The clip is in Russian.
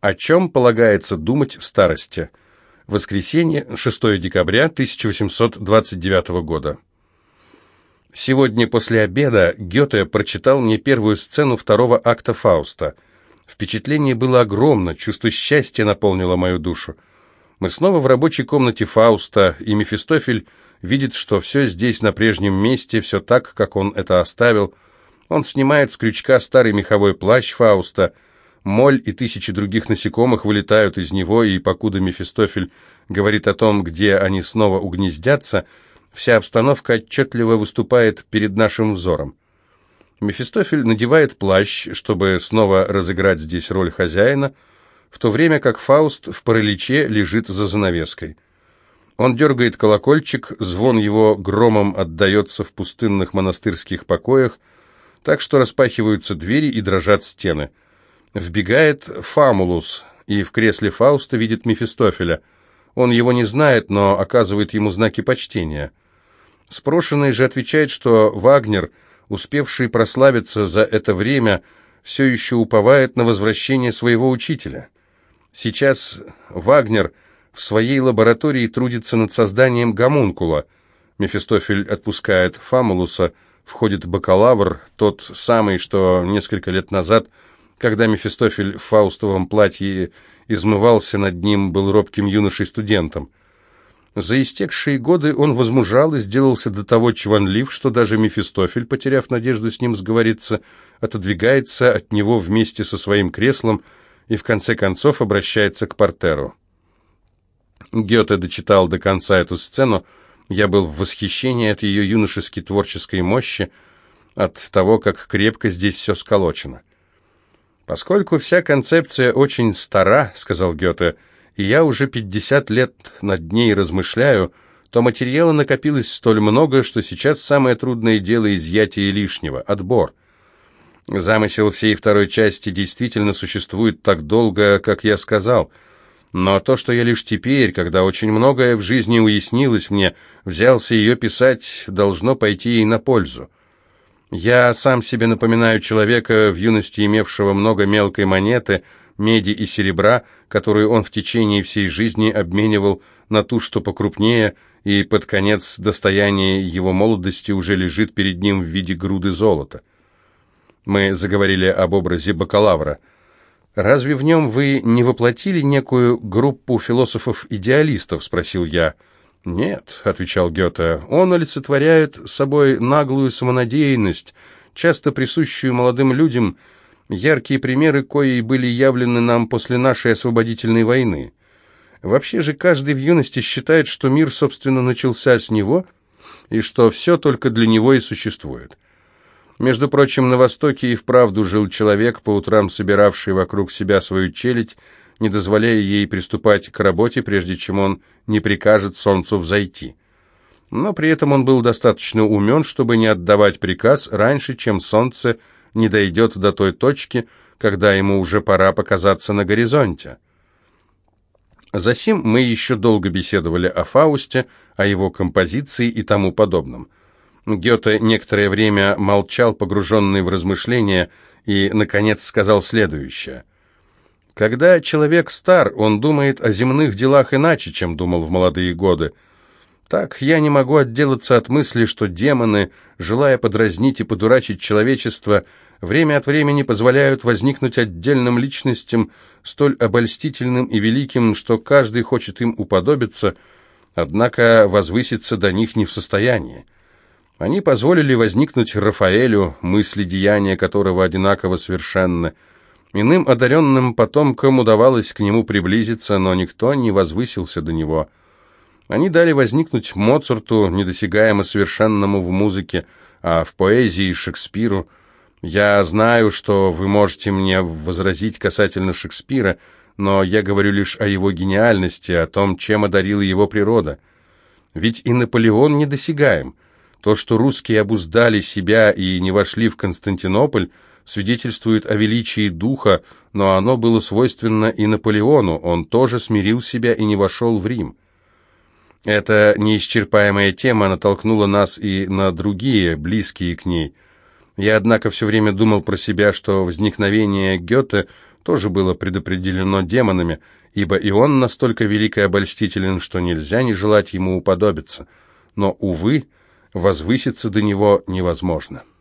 О чем полагается думать в старости? Воскресенье, 6 декабря 1829 года. Сегодня после обеда Гёте прочитал мне первую сцену второго акта Фауста. Впечатление было огромно, чувство счастья наполнило мою душу. Мы снова в рабочей комнате Фауста, и Мефистофель видит, что все здесь на прежнем месте, все так, как он это оставил. Он снимает с крючка старый меховой плащ Фауста – Моль и тысячи других насекомых вылетают из него, и покуда Мефистофель говорит о том, где они снова угнездятся, вся обстановка отчетливо выступает перед нашим взором. Мефистофель надевает плащ, чтобы снова разыграть здесь роль хозяина, в то время как Фауст в параличе лежит за занавеской. Он дергает колокольчик, звон его громом отдается в пустынных монастырских покоях, так что распахиваются двери и дрожат стены – Вбегает Фамулус, и в кресле Фауста видит Мефистофеля. Он его не знает, но оказывает ему знаки почтения. Спрошенный же отвечает, что Вагнер, успевший прославиться за это время, все еще уповает на возвращение своего учителя. Сейчас Вагнер в своей лаборатории трудится над созданием гомункула. Мефистофель отпускает Фамулуса, входит бакалавр, тот самый, что несколько лет назад – когда Мефистофель в фаустовом платье измывался над ним, был робким юношей-студентом. За истекшие годы он возмужал и сделался до того чванлив, что даже Мефистофель, потеряв надежду с ним сговориться, отодвигается от него вместе со своим креслом и в конце концов обращается к портеру. Гёте дочитал до конца эту сцену, я был в восхищении от ее юношески творческой мощи, от того, как крепко здесь все сколочено. «Поскольку вся концепция очень стара, — сказал Гёте, — и я уже пятьдесят лет над ней размышляю, то материала накопилось столь много, что сейчас самое трудное дело изъятие лишнего — отбор. Замысел всей второй части действительно существует так долго, как я сказал, но то, что я лишь теперь, когда очень многое в жизни уяснилось мне, взялся ее писать, должно пойти ей на пользу. Я сам себе напоминаю человека, в юности имевшего много мелкой монеты, меди и серебра, которую он в течение всей жизни обменивал на ту, что покрупнее, и под конец достояние его молодости уже лежит перед ним в виде груды золота. Мы заговорили об образе бакалавра. «Разве в нем вы не воплотили некую группу философов-идеалистов?» – спросил я. – «Нет», — отвечал Гёте, — «он олицетворяет собой наглую самонадеянность, часто присущую молодым людям, яркие примеры кои были явлены нам после нашей освободительной войны. Вообще же каждый в юности считает, что мир, собственно, начался с него, и что все только для него и существует». Между прочим, на Востоке и вправду жил человек, по утрам собиравший вокруг себя свою челядь, не дозволяя ей приступать к работе, прежде чем он не прикажет солнцу взойти. Но при этом он был достаточно умен, чтобы не отдавать приказ раньше, чем солнце не дойдет до той точки, когда ему уже пора показаться на горизонте. Засим мы еще долго беседовали о Фаусте, о его композиции и тому подобном. Гёте некоторое время молчал, погруженный в размышления, и, наконец, сказал следующее – когда человек стар, он думает о земных делах иначе, чем думал в молодые годы. Так я не могу отделаться от мысли, что демоны, желая подразнить и подурачить человечество, время от времени позволяют возникнуть отдельным личностям, столь обольстительным и великим, что каждый хочет им уподобиться, однако возвыситься до них не в состоянии. Они позволили возникнуть Рафаэлю, мысли деяния которого одинаково совершенны, Иным одаренным потомкам удавалось к нему приблизиться, но никто не возвысился до него. Они дали возникнуть Моцарту, недосягаемо совершенному в музыке, а в поэзии Шекспиру. Я знаю, что вы можете мне возразить касательно Шекспира, но я говорю лишь о его гениальности, о том, чем одарила его природа. Ведь и Наполеон недосягаем. То, что русские обуздали себя и не вошли в Константинополь – свидетельствует о величии духа, но оно было свойственно и Наполеону, он тоже смирил себя и не вошел в Рим. Эта неисчерпаемая тема натолкнула нас и на другие, близкие к ней. Я, однако, все время думал про себя, что возникновение Гёте тоже было предопределено демонами, ибо и он настолько велик и обольстителен, что нельзя не желать ему уподобиться. Но, увы, возвыситься до него невозможно.